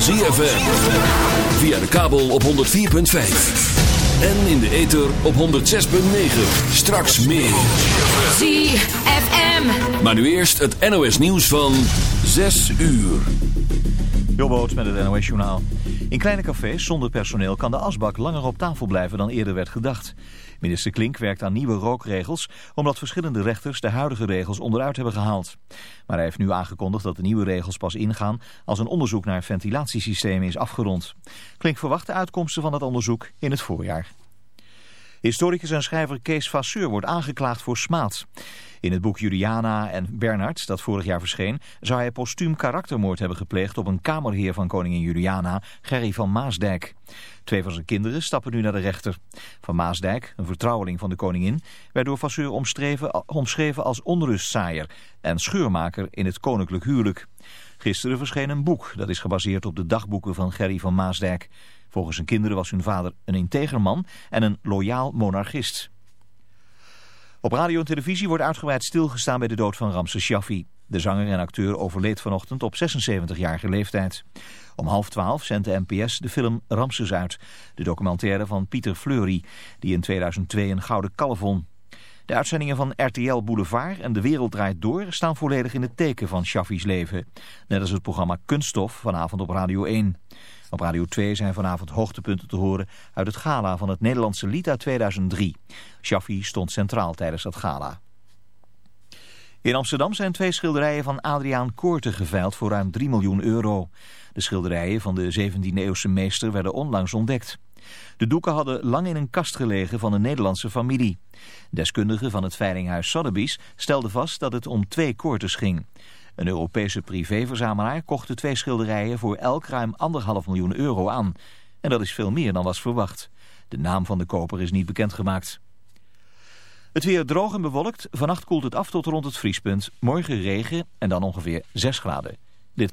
van ZFM. Via de kabel op 104.5. En in de ether op 106.9. Straks meer. ZFM. Maar nu eerst het NOS nieuws van 6 uur. Jobboot met het NOS Journaal. In kleine cafés zonder personeel kan de asbak langer op tafel blijven dan eerder werd gedacht. Minister Klink werkt aan nieuwe rookregels omdat verschillende rechters de huidige regels onderuit hebben gehaald. Maar hij heeft nu aangekondigd dat de nieuwe regels pas ingaan als een onderzoek naar ventilatiesystemen is afgerond. Klink verwacht de uitkomsten van het onderzoek in het voorjaar. Historicus en schrijver Kees Vasseur wordt aangeklaagd voor smaad. In het boek Juliana en Bernard, dat vorig jaar verscheen, zou hij postuum karaktermoord hebben gepleegd op een kamerheer van koningin Juliana, Gerry van Maasdijk. Twee van zijn kinderen stappen nu naar de rechter. Van Maasdijk, een vertrouweling van de koningin, werd door Vasseur omschreven als onrustzaaier en scheurmaker in het koninklijk huwelijk. Gisteren verscheen een boek dat is gebaseerd op de dagboeken van Gerry van Maasdijk. Volgens zijn kinderen was hun vader een integer man en een loyaal monarchist. Op radio en televisie wordt uitgebreid stilgestaan bij de dood van Ramses Shaffi. De zanger en acteur overleed vanochtend op 76-jarige leeftijd. Om half twaalf zendt de NPS de film Ramses uit. De documentaire van Pieter Fleury, die in 2002 een gouden kalf won. De uitzendingen van RTL Boulevard en De Wereld Draait Door staan volledig in het teken van Shaffi's leven. Net als het programma Kunststof vanavond op Radio 1. Op Radio 2 zijn vanavond hoogtepunten te horen uit het gala van het Nederlandse uit 2003. Shaffi stond centraal tijdens dat gala. In Amsterdam zijn twee schilderijen van Adriaan Koorte geveild voor ruim 3 miljoen euro. De schilderijen van de 17e-eeuwse meester werden onlangs ontdekt. De doeken hadden lang in een kast gelegen van een Nederlandse familie. Deskundigen van het veilinghuis Sotheby's stelden vast dat het om twee koortes ging. Een Europese privéverzamelaar kocht de twee schilderijen voor elk ruim anderhalf miljoen euro aan. En dat is veel meer dan was verwacht. De naam van de koper is niet bekendgemaakt. Het weer droog en bewolkt. Vannacht koelt het af tot rond het vriespunt. Morgen regen en dan ongeveer 6 graden. Dit.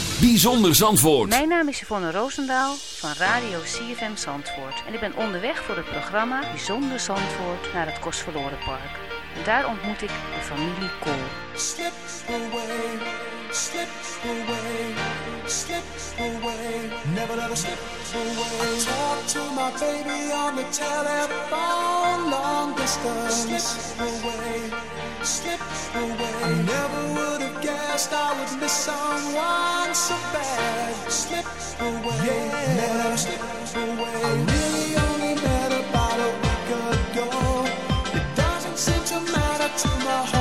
Bijzonder Zandvoort. Mijn naam is Yvonne Roosendaal van Radio CFM Zandvoort. En ik ben onderweg voor het programma Bijzonder Zandvoort naar het Kostverlorenpark. En daar ontmoet ik de familie Kool. Slip away, slip away, slip away, never let her slip away. I talk to my baby on the telephone, long distance. Slip away, slip away. I never would have guessed I would miss someone so bad. Slip away, yeah, never let her slip away. touch my heart.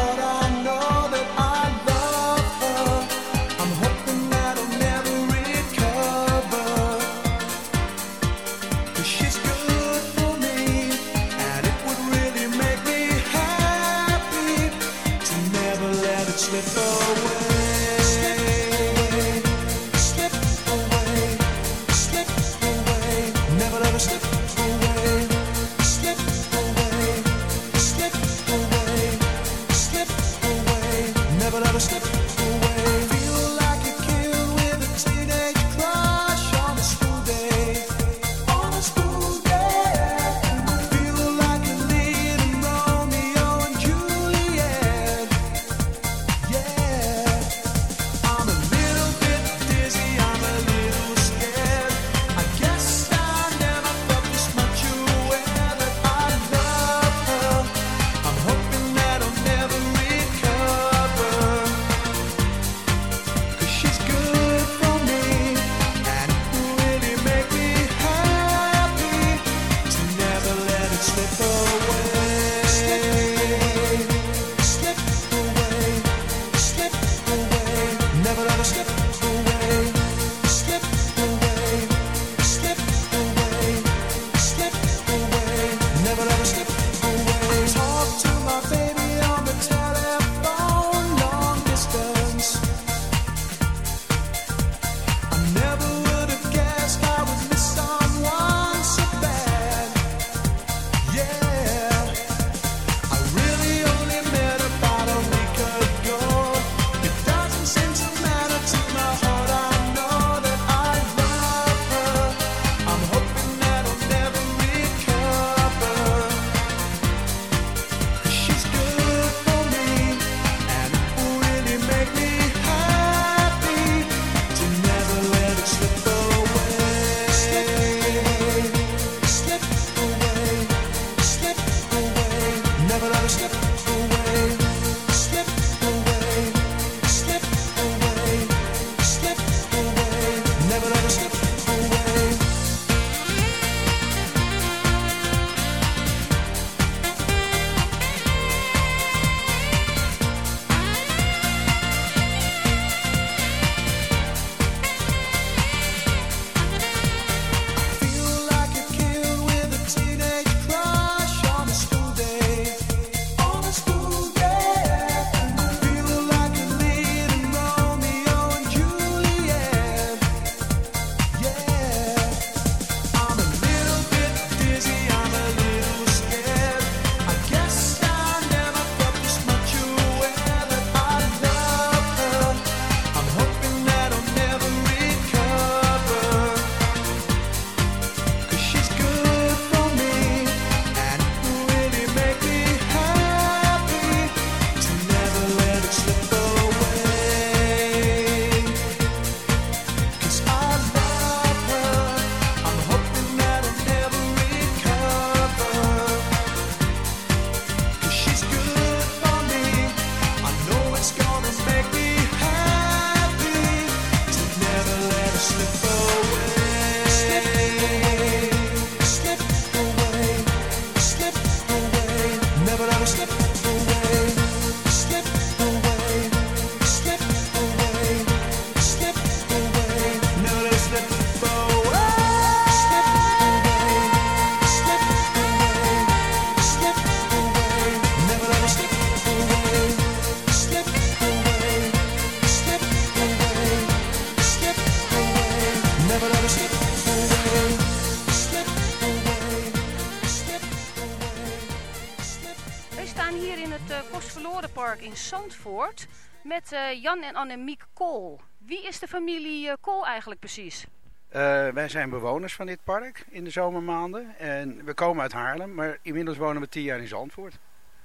In Zandvoort met uh, Jan en Annemiek Kool. Wie is de familie uh, Kool eigenlijk precies? Uh, wij zijn bewoners van dit park in de zomermaanden. En we komen uit Haarlem, maar inmiddels wonen we tien jaar in Zandvoort.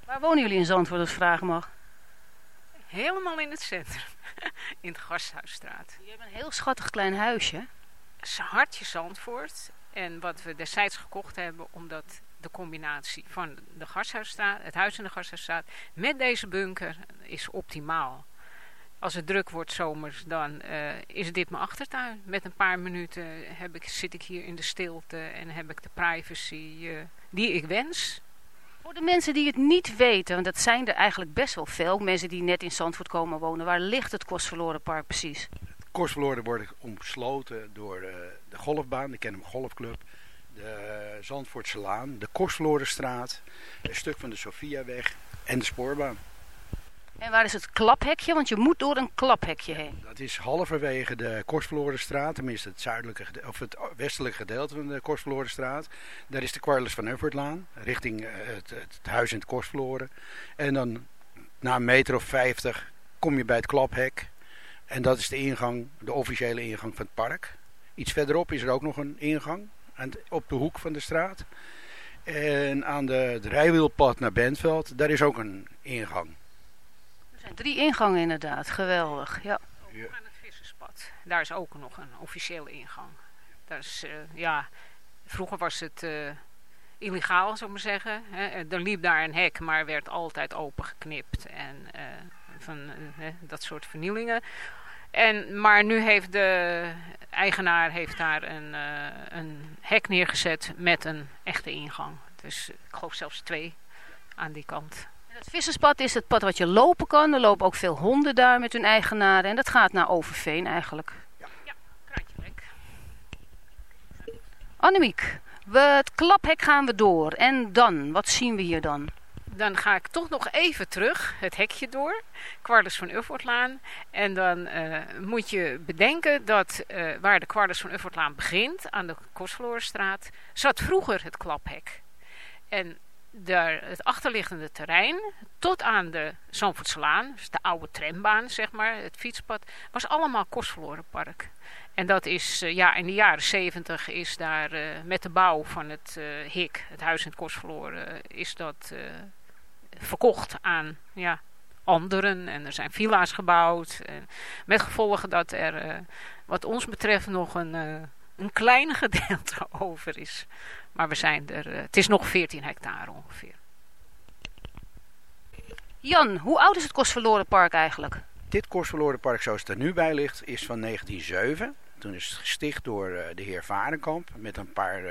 Waar wonen jullie in Zandvoort, als vragen mag? Helemaal in het centrum. in de Gasthuisstraat. Je hebt een heel schattig klein huisje. Hartje Zandvoort. En wat we destijds gekocht hebben, omdat de combinatie van de Gasthuisstraat, het huis in de Gasthuisstraat met deze bunker is optimaal. Als het druk wordt zomers, dan uh, is dit mijn achtertuin. Met een paar minuten heb ik, zit ik hier in de stilte en heb ik de privacy uh, die ik wens. Voor de mensen die het niet weten, want dat zijn er eigenlijk best wel veel, mensen die net in Zandvoort komen wonen, waar ligt het Kostverloren Park precies? Het Kostverloren wordt omsloten door de, de golfbaan, de Kennem Golfclub de Zandvoortse Laan, de Kostverlorenstraat, een stuk van de Sofiaweg en de spoorbaan. En waar is het klaphekje? Want je moet door een klaphekje heen. Dat is halverwege de Korstverlorenstraat, tenminste het, zuidelijke, of het westelijke gedeelte van de Korstverlorenstraat. Daar is de Quarles van Uffertlaan, richting eh, het, het huis in het Korstverloren. En dan na een meter of vijftig kom je bij het klaphek. En dat is de ingang, de officiële ingang van het park. Iets verderop is er ook nog een ingang aan het- op de hoek van de straat. En aan de, het rijwielpad naar Bentveld, daar is ook een ingang. Er zijn drie ingangen inderdaad. Geweldig. Ja. Ja. Aan het visserspad. Daar is ook nog een officiële ingang. Daar is, eh, ja, vroeger was het eh, illegaal, zou ik maar zeggen. Hè. Eh, Er liep daar een hek, maar werd altijd opengeknipt. En eh, van hè, dat soort vernielingen. En, maar nu heeft de eigenaar heeft daar een, eh, een hek neergezet met een echte ingang. Dus ik geloof zelfs twee aan die kant. En Het visserspad is het pad wat je lopen kan. Er lopen ook veel honden daar met hun eigenaren. En dat gaat naar Overveen eigenlijk. Kraantje lek. Annemiek, we, het klaphek gaan we door. En dan? Wat zien we hier dan? Dan ga ik toch nog even terug, het hekje door, Quarles van Uffortlaan. En dan eh, moet je bedenken dat eh, waar de Quarles van Uffortlaan begint, aan de Kostverlorenstraat, zat vroeger het klaphek. En daar, het achterliggende terrein, tot aan de Zandvoortslaan, dus de oude trambaan, zeg maar, het fietspad, was allemaal Kostverlorenpark. En dat is, eh, ja, in de jaren zeventig is daar met de bouw van het eh HIK, het huis in het is dat verkocht aan ja, anderen. En er zijn villa's gebouwd. Met gevolgen dat er, eh, wat ons betreft, nog een, eh, een klein gedeelte over is. Maar we zijn er, eh, het is nog 14 hectare ongeveer. Jan, hoe oud is het Kostverlorenpark eigenlijk? Dit Korstverlorenpark zoals het er nu bij ligt is van 1907. Toen is het gesticht door de heer Varenkamp met een paar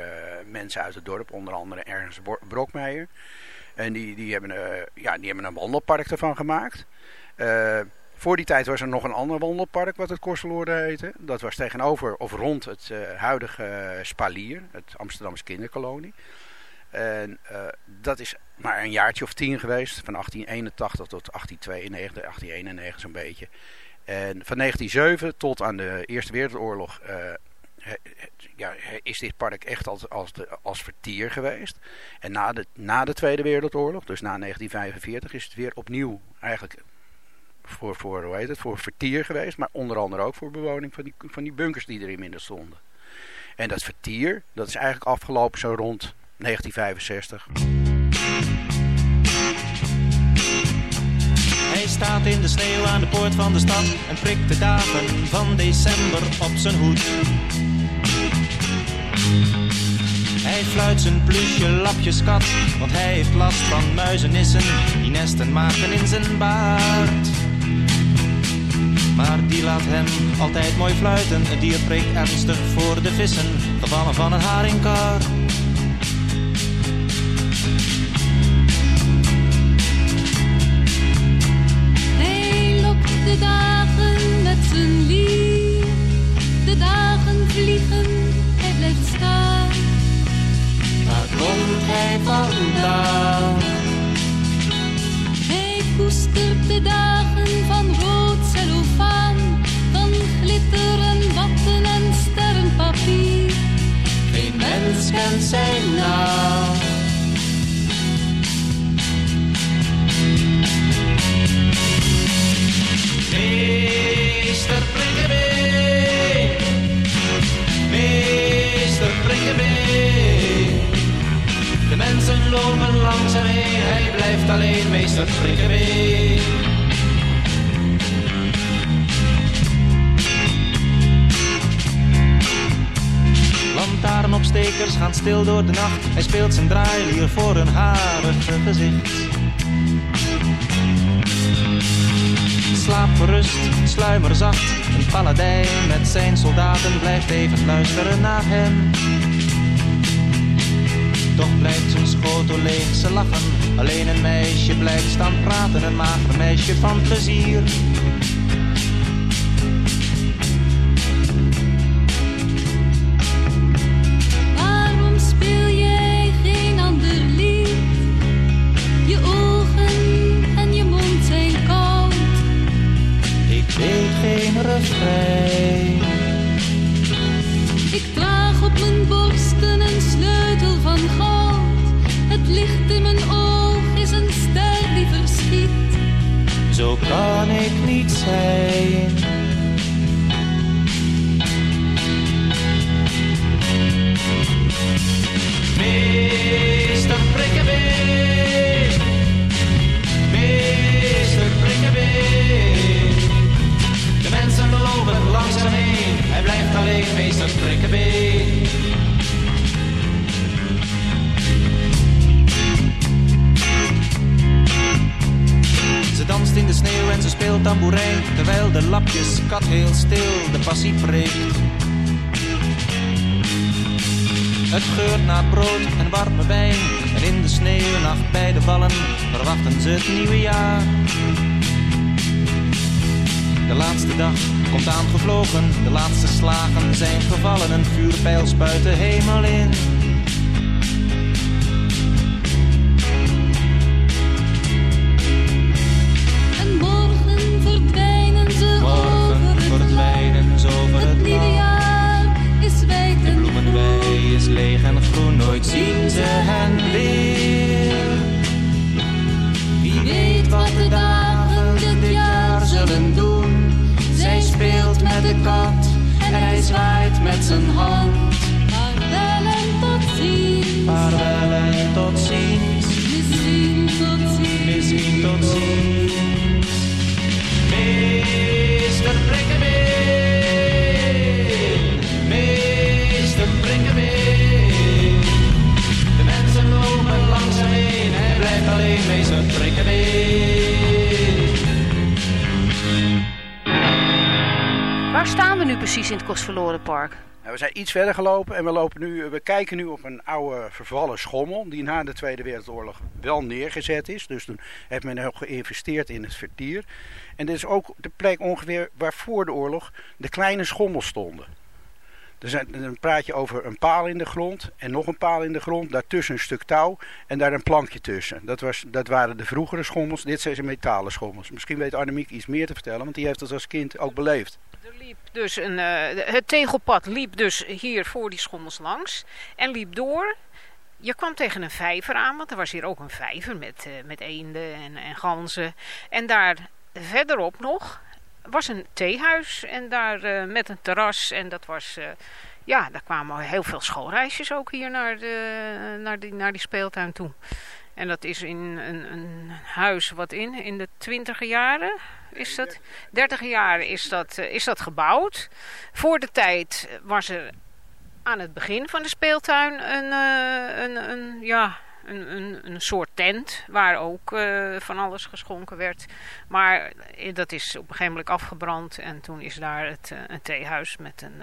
mensen uit het dorp, onder andere Ernst Bro- Brokmeijer. En die, die, hebben, eh, ja, die hebben een wandelpark ervan gemaakt. Eh, voor die tijd was er nog een ander wandelpark wat het Korstverloren heette. Dat was tegenover of rond het eh, huidige Spalier, het Amsterdamse kinderkolonie. En dat is maar een jaartje of tien geweest, van 1881 tot 1892, 1891 zo'n beetje. En van 1907 tot aan de Eerste Wereldoorlog ja, is dit park echt als, als, als vertier geweest. En na de, na de Tweede Wereldoorlog, dus na 1945, is het weer opnieuw eigenlijk voor, voor, hoe heet het, voor vertier geweest. Maar onder andere ook voor bewoning van die, van die bunkers die er inmiddels stonden. En dat vertier, dat is eigenlijk afgelopen zo rond 1965. Hij staat in de sneeuw aan de poort van de stad en prikt de dagen van december op zijn hoed. Hij fluit zijn plusje lapjeskat, want hij heeft last van muizenissen die nesten maken in zijn baard. Maar die laat hem altijd mooi fluiten, het dier prikt ernstig voor de vissen, gevallen van een haringkar. Hij lokt de dagen met zijn lier. De dagen vliegen, staan. Waar komt hij vandaan? Hij koestert de dagen van rood cellofaan. Van glitter en watten en sterrenpapier. Geen mens kent zijn naam. Lopen langs hem heen, hij blijft alleen meester Prikkebeen. Lantaarnopstekers gaan stil door de nacht. Hij speelt zijn draailier voor een harige gezicht. Slaap gerust, sluimer zacht. Een paladijn met zijn soldaten blijft even luisteren naar hem. Toch blijft zijn schotel leeg, ze lachen. Alleen een meisje blijft staan praten, een mager meisje van plezier. Niet terwijl de lapjes kat heel stil de passie preekt. Het geurt naar brood en warme wijn. En in de sneeuwnacht bij de vallen verwachten ze het nieuwe jaar. De laatste dag komt aangevlogen, de laatste slagen zijn gevallen. Een vuurpijl de hemel in. Precies in het Kostverloren Park? Nou, we zijn iets verder gelopen en we, lopen nu, we kijken nu op een oude vervallen schommel die na de Tweede Wereldoorlog wel neergezet is. Dus toen heeft men ook geïnvesteerd in het vertier. En dit is ook de plek ongeveer waar voor de oorlog de kleine schommels stonden. Er zijn, dan praat je over een paal in de grond en nog een paal in de grond, daartussen een stuk touw en daar een plankje tussen. Dat, was, dat waren de vroegere schommels, dit zijn ze metalen schommels. Misschien weet Annemiek iets meer te vertellen, want die heeft dat als kind ook beleefd. Dus een, eh, het tegelpad liep dus hier voor die schommels langs en liep door. Je kwam tegen een vijver aan, want er was hier ook een vijver met, eh, met eenden en, en ganzen. En daar verderop nog was een theehuis en daar eh, met een terras. En dat was, ja, daar kwamen heel veel schoolreisjes ook hier naar, de, naar, die, naar die speeltuin toe. En dat is in een, een huis wat in, in de twintiger jaren is dat. Dertiger jaren is dat, eh, is dat gebouwd. Voor de tijd was er aan het begin van de speeltuin een, eh, een, een, ja, een, een, een soort tent waar ook eh, van alles geschonken werd. Maar dat is op een gegeven moment afgebrand en toen is daar het, een theehuis met een...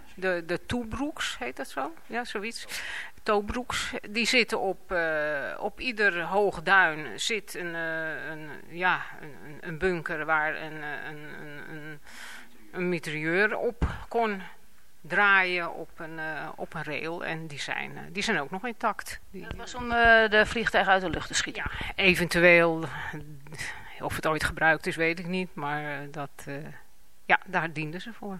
De, de toebroeks heet dat zo? Ja, zoiets. Toebroeks, die zitten op, uh, op ieder hoog duin zit een, uh, een, ja, een, een bunker waar een, een, een, een mitrailleur op kon draaien op een, uh, op een rail. En die zijn, die zijn ook nog intact. Die, dat was om de vliegtuigen uit de lucht te schieten? Ja, eventueel. Of het ooit gebruikt is, weet ik niet. Maar dat, ja, daar dienden ze voor.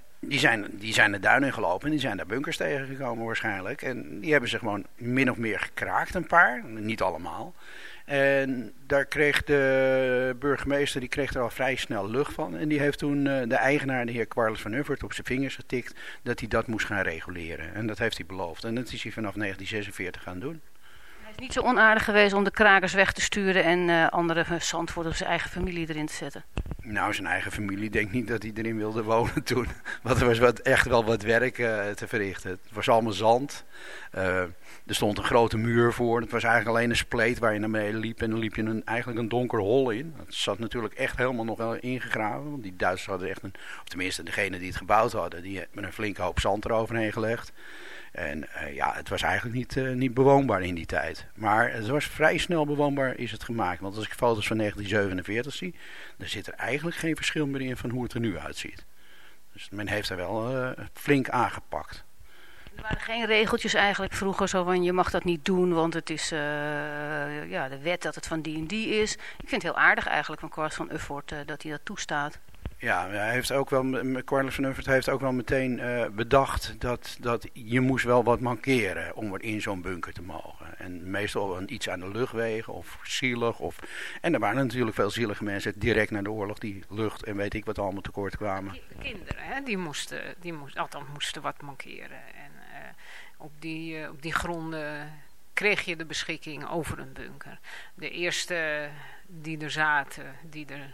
die zijn, die zijn de duin in gelopen en die zijn daar bunkers tegengekomen waarschijnlijk. En die hebben ze gewoon min of meer gekraakt, een paar. Niet allemaal. En daar kreeg de burgemeester die kreeg er al vrij snel lucht van. En die heeft toen uh, de eigenaar, de heer Quarles van Uffert, op zijn vingers getikt dat hij dat moest gaan reguleren. En dat heeft hij beloofd. En dat is hij vanaf 1946 gaan doen. Hij is niet zo onaardig geweest om de krakers weg te sturen en uh, andere zandvoort of zijn eigen familie erin te zetten. Nou, zijn eigen familie denkt niet dat hij erin wilde wonen toen. Want er was wat, echt wel wat werk uh, te verrichten. Het was allemaal zand. Uh, er stond een grote muur voor. Het was eigenlijk alleen een spleet waar je naar beneden liep. En dan liep je een, eigenlijk een donker hol in. Dat zat natuurlijk echt helemaal nog wel ingegraven. Want die Duitsers hadden echt een... Of tenminste, degene die het gebouwd hadden. Die hebben een flinke hoop zand eroverheen gelegd. En uh, ja, het was eigenlijk niet, niet bewoonbaar in die tijd. Maar het was vrij snel bewoonbaar is het gemaakt. Want als ik foto's van 1947 zie, dan zit er eigenlijk geen verschil meer in van hoe het er nu uitziet. Dus men heeft er wel uh, flink aangepakt. Er waren geen regeltjes eigenlijk vroeger zo van je mag dat niet doen, want het is uh, ja, de wet dat het van die en die is. Ik vind het heel aardig eigenlijk van Kwart van Uffort uh, dat hij dat toestaat. Ja, hij heeft ook wel, Cornelis van Uffert heeft ook wel meteen uh, bedacht dat, dat je moest wel wat mankeren om in zo'n bunker te mogen. En meestal een iets aan de luchtwegen of zielig. Of, en er waren natuurlijk veel zielige mensen direct na de oorlog die lucht en weet ik wat allemaal tekort kwamen. De kinderen, hè, die moesten, die moesten, althans moesten wat mankeren. En uh, op, die, uh, op die gronden kreeg je de beschikking over een bunker. De eerste die er zaten, die er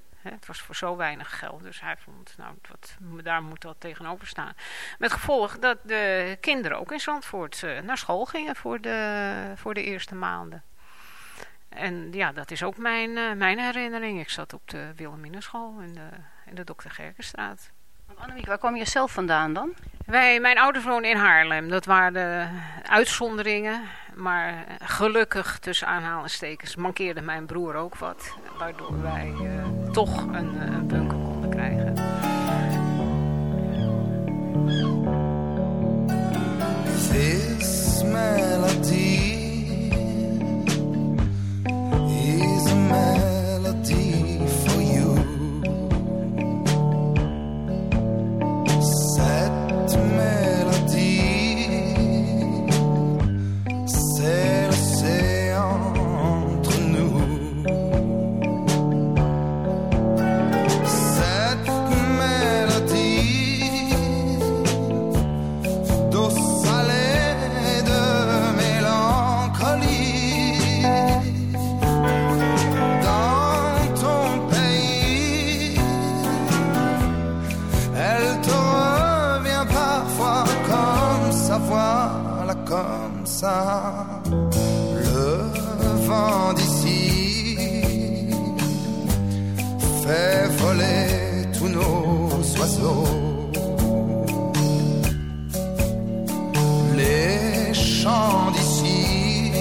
Het was voor zo weinig geld. Dus hij vond, nou, wat, daar moet dat tegenover staan. Met gevolg dat de kinderen ook in Zandvoort uh, naar school gingen voor de, voor de eerste maanden. En ja, dat is ook mijn, uh, mijn herinnering. Ik zat op de Wilhelminenschool in de, in de Dr. Gerkenstraat. Annemiek, waar kwam je zelf vandaan dan? Wij, mijn ouders woonden in Haarlem. Dat waren de uitzonderingen. Maar gelukkig, tussen aanhalingstekens, mankeerde mijn broer ook wat. Waardoor wij uh, toch een, een bunker konden krijgen. This melody is a melody ça. Le vent d'ici fait voler tous nos oiseaux. Les chants d'ici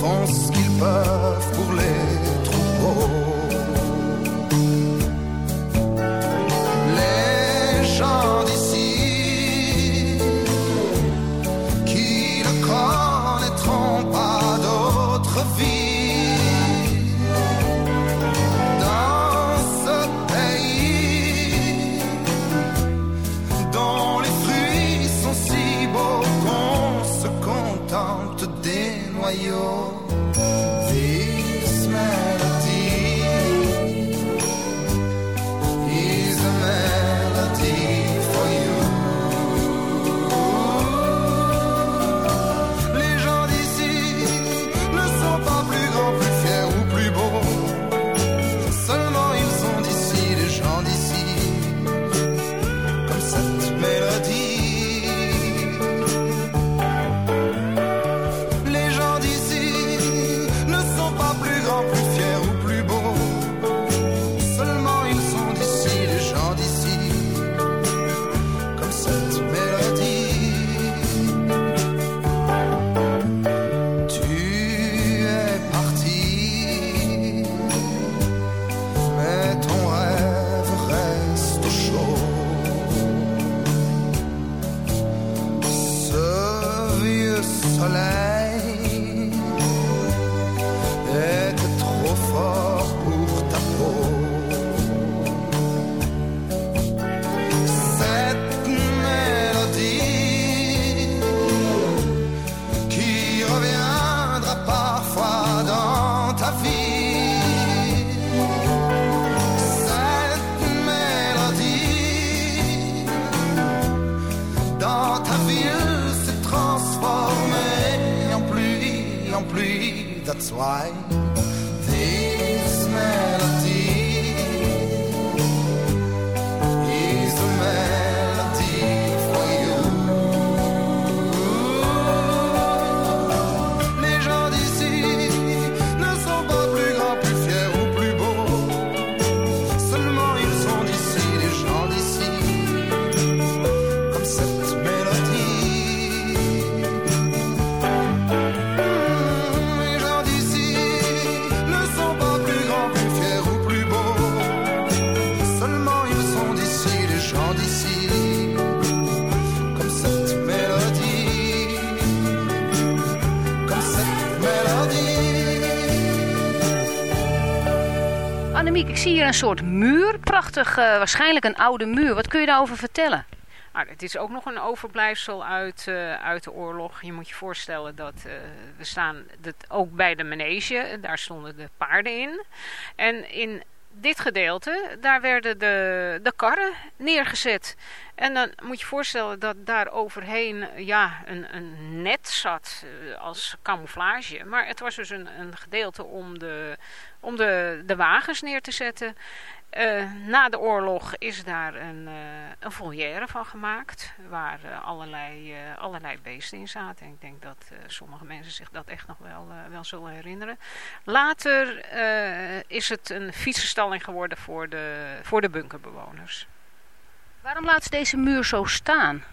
font ce qu'ils peuvent zie hier een soort muur. Prachtig, eh, waarschijnlijk een oude muur. Wat kun je daarover vertellen? Nou, het is ook nog een overblijfsel uit, eh, uit de oorlog. Je moet je voorstellen dat eh, we staan dat ook bij de manege. Daar stonden de paarden in. En in dit gedeelte, daar werden de, de karren neergezet. En dan moet je voorstellen dat daar overheen ja, een, een net zat eh, als camouflage. Maar het was dus een, een gedeelte om de, om de, de wagens neer te zetten. Eh, na de oorlog is daar een, uh, een volière van gemaakt. Waar allerlei, allerlei beesten in zaten. En ik denk dat sommige mensen zich dat echt nog wel, wel zullen herinneren. Later is het een fietsenstalling geworden voor de, voor de bunkerbewoners. Waarom laat ze deze muur zo staan?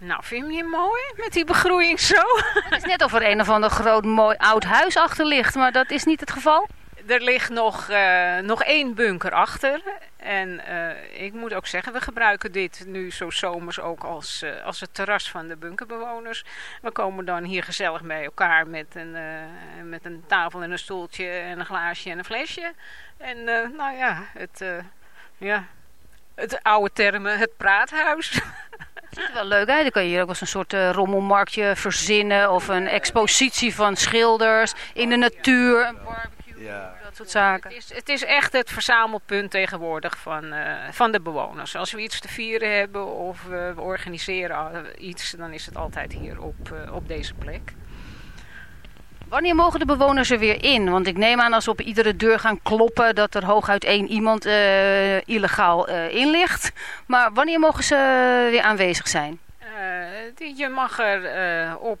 Nou, vind je hem mooi met die begroeiing zo? Het is net of er een of ander groot mooi oud huis achter ligt, maar dat is niet het geval. er ligt nog, uh, nog één bunker achter. En uh, ik moet ook zeggen, we gebruiken dit nu zo zomers ook als, uh, als het terras van de bunkerbewoners. We komen dan hier gezellig bij elkaar met een, met een tafel en een stoeltje en een glaasje en een flesje. En nou ja, het, ja, het oude termen, het praathuis. ziet er wel leuk uit. Dan kan je hier ook eens een soort uh, rommelmarktje verzinnen. Of een expositie van schilders in de natuur. Een barbecue, ja. dat soort zaken. Het is, het is echt het verzamelpunt tegenwoordig van, uh, van de bewoners. Als we iets te vieren hebben of uh, we organiseren iets, dan is het altijd hier op, op deze plek. Wanneer mogen de bewoners er weer in? Want ik neem aan als we op iedere deur gaan kloppen dat er hooguit één iemand uh, illegaal uh, in ligt. Maar wanneer mogen ze weer aanwezig zijn? Uh, je mag er op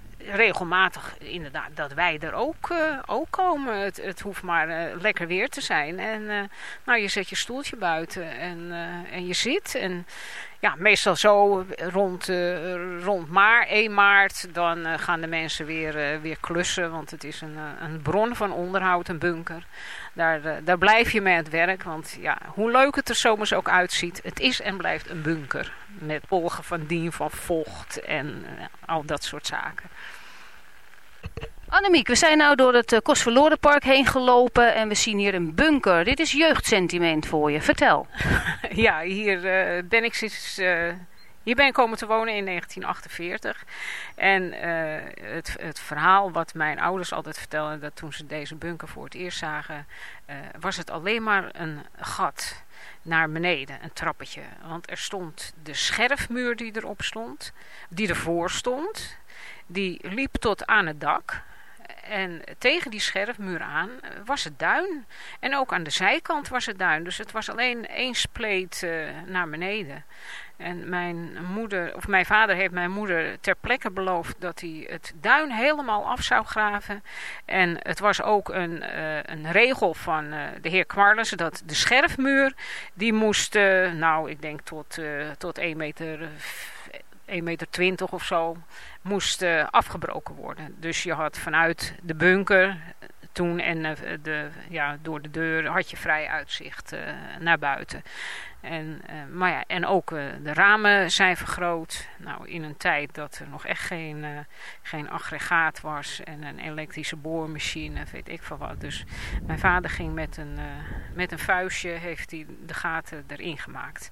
regelmatig inderdaad dat wij er ook, uh, ook komen. Het, het hoeft maar uh, lekker weer te zijn. En uh, nou, je zet je stoeltje buiten en, en je zit. En ja, meestal zo rond, rond maar 1 maart, dan gaan de mensen weer, weer klussen. Want het is een, een bron van onderhoud, een bunker. Daar, daar blijf je mee aan het werk. Want ja, hoe leuk het er zomers ook uitziet, het is en blijft een bunker. Met polgen van dien, van vocht en al dat soort zaken. Annemiek, we zijn nou door het uh, Park heen gelopen en we zien hier een bunker. Dit is jeugdsentiment voor je. Vertel. ja, hier uh, ben ik sinds... Uh, hier ben ik komen te wonen in 1948. En het, het, verhaal wat mijn ouders altijd vertelden... dat toen ze deze bunker voor het eerst zagen... was het alleen maar een gat naar beneden, een trappetje. Want er stond de scherfmuur die erop stond, die ervoor stond die liep tot aan het dak. En tegen die scherfmuur aan was het duin. En ook aan de zijkant was het duin. Dus het was alleen één spleet uh, naar beneden. En mijn moeder, of mijn vader heeft mijn moeder ter plekke beloofd dat hij het duin helemaal af zou graven. En het was ook een, uh, een regel van de heer Kwarles dat de scherfmuur, die moest, nou ik denk tot, tot 1 meter 1,20 meter of zo, moest uh, afgebroken worden. Dus je had vanuit de bunker toen en uh, de, ja, door de deur had je vrij uitzicht naar buiten. En, maar ja, en ook de ramen zijn vergroot. Nou, in een tijd dat er nog echt geen, geen aggregaat was en een elektrische boormachine, weet ik van wat. Dus mijn vader ging met een, met een vuistje, heeft hij de gaten erin gemaakt.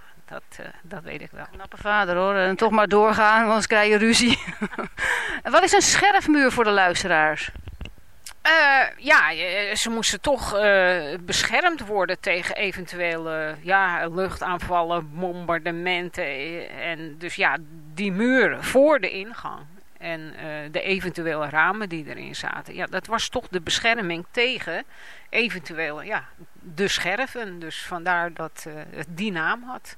Dat, uh, dat weet ik wel. Knappe vader hoor. En toch maar doorgaan, anders krijg je ruzie. Wat is een scherfmuur voor de luisteraars? Uh, ja, ze moesten toch beschermd worden tegen eventuele ja, luchtaanvallen, bombardementen. En dus ja, die muren voor de ingang en de eventuele ramen die erin zaten. Ja, dat was toch de bescherming tegen eventuele, ja, de scherven. Dus vandaar dat het die naam had.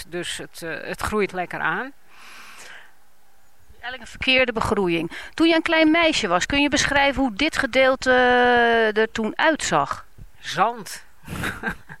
dus het, uh, het groeit lekker aan. Eigenlijk een verkeerde begroeiing. Toen je een klein meisje was, kun je beschrijven hoe dit gedeelte eh, er toen uitzag? Zand.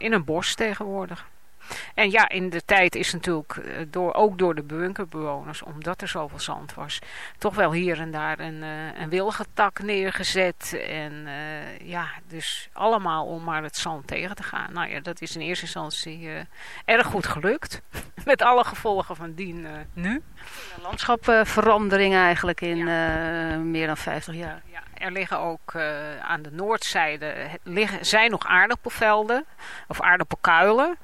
in een bos tegenwoordig. En ja, in de tijd is natuurlijk, eh, door, ook door de bunkerbewoners, omdat er zoveel zand was, toch wel hier en daar een, uh, een wilgetak neergezet. En uh, ja, dus allemaal om maar het zand tegen te gaan. Nou ja, dat is in eerste instantie erg goed gelukt. Met alle gevolgen van dien nu. Landschapverandering eigenlijk in ja. meer dan 50 jaar. Ja, er liggen ook aan de noordzijde liggen, zijn nog aardappelvelden of aardappelkuilen.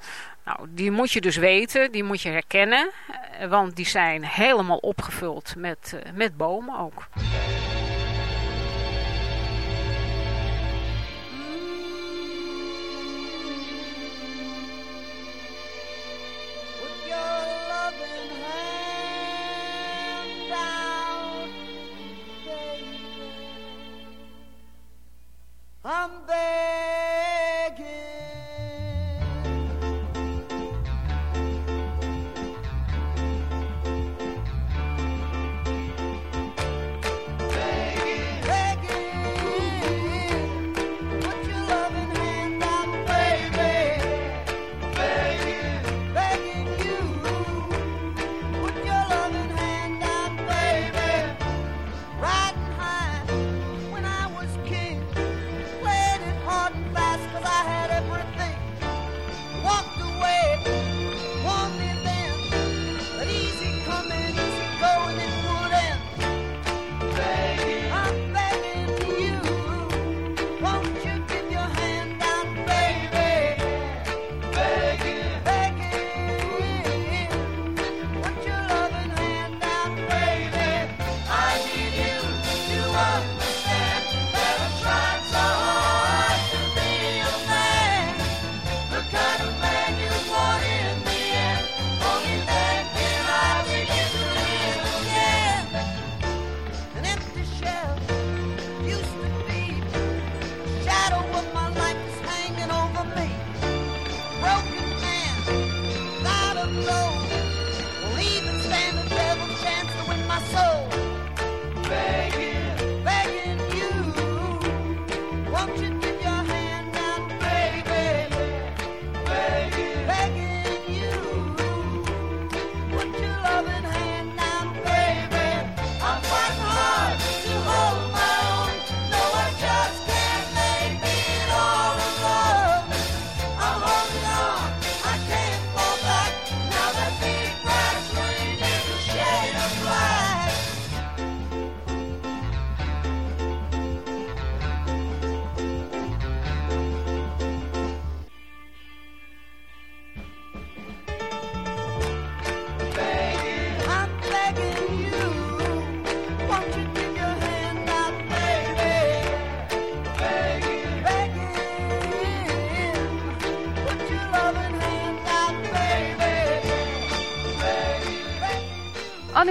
Nou, die moet je dus weten, die moet je herkennen, want die zijn helemaal opgevuld met, uh, met bomen ook. I'm begging.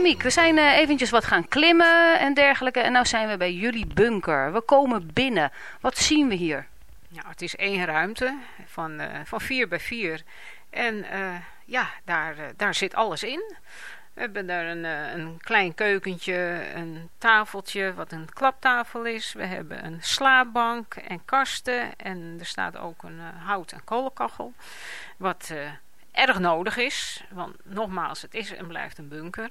We zijn uh, eventjes wat gaan klimmen en dergelijke. En nou zijn we bij jullie bunker. We komen binnen. Wat zien we hier? Ja, het is één ruimte van, uh, van vier bij vier. En uh, ja, daar, daar zit alles in. We hebben daar een, een klein keukentje, een tafeltje wat een klaptafel is. We hebben een slaapbank en kasten. En er staat ook een hout- en kolenkachel. Wat erg nodig is. Want nogmaals, het is en blijft een bunker.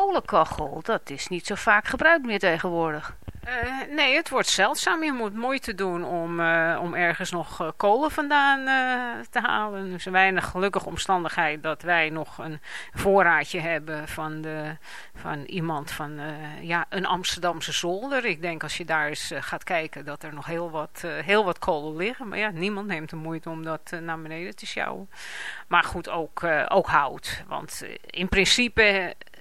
Kolenkachel, dat is niet zo vaak gebruikt meer tegenwoordig. Uh, nee, het wordt zeldzaam. Je moet moeite doen om, uh, om ergens nog uh, kolen vandaan te halen. Dus een weinig gelukkige omstandigheid dat wij nog een voorraadje hebben van, de, van iemand van ja, een Amsterdamse zolder. Ik denk als je daar eens gaat kijken dat er nog heel wat, heel wat kolen liggen. Maar ja, niemand neemt de moeite om dat naar beneden te sjouwen. Maar goed, ook, ook hout. Want in principe,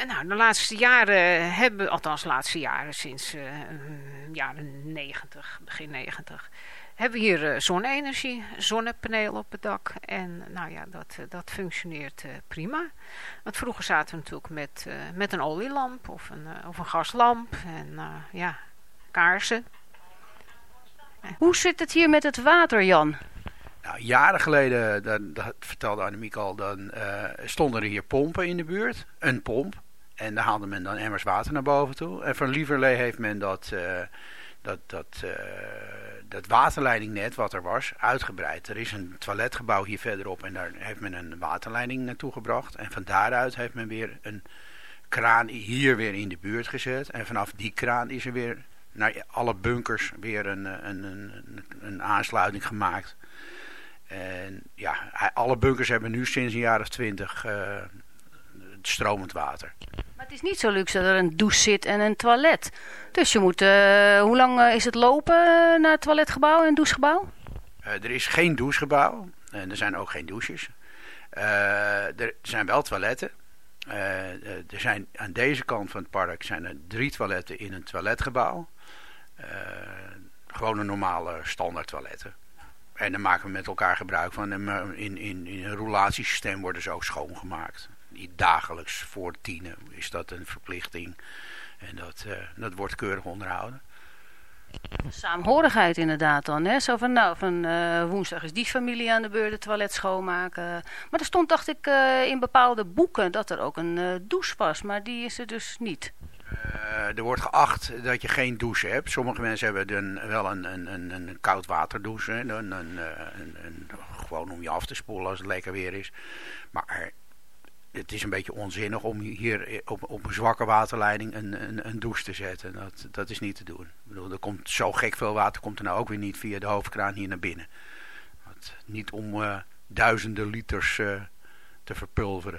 En nou, de laatste jaren hebben, althans de laatste jaren, sinds uh, jaren 90, begin 90, hebben we hier uh, zonne-energie, zonnepaneel op het dak. En nou ja, dat, uh, dat functioneert prima. Want vroeger zaten we natuurlijk met, met een olielamp of een, of een gaslamp en ja, kaarsen. Hoe zit het hier met het water, Jan? Nou, jaren geleden, dat, dat vertelde Annemiek al, dan stonden er hier pompen in de buurt. Een pomp. En daar haalde men dan emmers water naar boven toe. En van Lieverlee heeft men dat, uh, dat, dat, uh, dat waterleidingnet wat er was uitgebreid. Er is een toiletgebouw hier verderop en daar heeft men een waterleiding naartoe gebracht. En van daaruit heeft men weer een kraan hier weer in de buurt gezet. En vanaf die kraan is er weer naar alle bunkers weer een, een, een, een aansluiting gemaakt. En ja, alle bunkers hebben nu sinds een jaar of twintig stromend water. Het is niet zo luxe dat er een douche zit en een toilet. Dus je moet, uh, hoe lang uh, is het lopen naar het toiletgebouw en douchegebouw? Er is geen douchegebouw en er zijn ook geen douches. er zijn wel toiletten. er zijn aan deze kant van het park zijn er drie toiletten in een toiletgebouw. gewoon een normale standaard toiletten. En dan maken we met elkaar gebruik van. In, in, in een roulatiesysteem worden ze ook schoongemaakt dagelijks voor tienen is dat een verplichting. En dat, uh, dat wordt keurig onderhouden. Saamhorigheid inderdaad dan. Hè? Zo van, nou, van uh, woensdag is die familie aan de beurt het toilet schoonmaken. Maar er stond, dacht ik, uh, in bepaalde boeken dat er ook een douche was. Maar die is er dus niet. er wordt geacht dat je geen douche hebt. Sommige mensen hebben dan wel een, een, een, een koud waterdouche. Een, een, een, gewoon om je af te spoelen als het lekker weer is. Maar het is een beetje onzinnig om hier op, op een zwakke waterleiding een, een, een, douche te zetten. Dat, dat is niet te doen. Ik bedoel, er komt zo gek veel water, komt er nou ook weer niet via de hoofdkraan hier naar binnen. Niet om uh, duizenden liters uh, te verpulveren.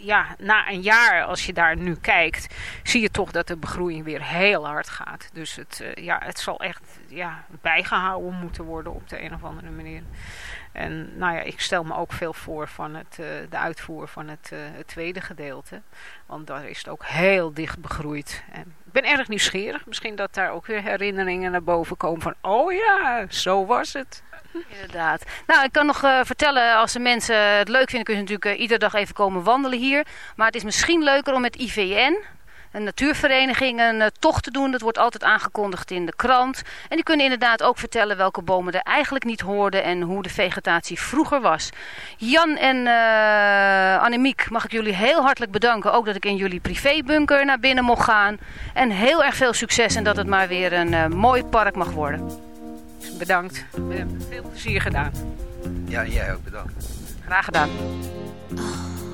ja, na een jaar, als je daar nu kijkt, zie je toch dat de begroeiing weer heel hard gaat. Dus het, eh, ja, het zal echt ja, bijgehouden moeten worden op de een of andere manier. En nou ja, ik stel me ook veel voor van het, eh, de uitvoer van het, eh, het tweede gedeelte. Want daar is het ook heel dicht begroeid. En ik ben erg nieuwsgierig. Misschien dat daar ook weer herinneringen naar boven komen van... Oh ja, zo was het. Inderdaad. Nou, ik kan nog eh, vertellen, als de mensen het leuk vinden, kunnen ze natuurlijk eh, iedere dag even komen wandelen hier. Maar het is misschien leuker om met IVN, een natuurvereniging een uh, tocht te doen. Dat wordt altijd aangekondigd in de krant. En die kunnen inderdaad ook vertellen welke bomen er eigenlijk niet hoorden en hoe de vegetatie vroeger was. Jan en uh, Annemiek, mag ik jullie heel hartelijk bedanken. Ook dat ik in jullie privébunker naar binnen mocht gaan. En heel erg veel succes en dat het maar weer een uh, mooi park mag worden. Bedankt. We hebben veel plezier gedaan. Ja, jij ook bedankt. Graag gedaan. Oh.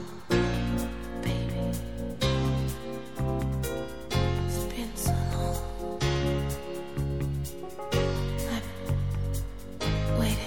Wait.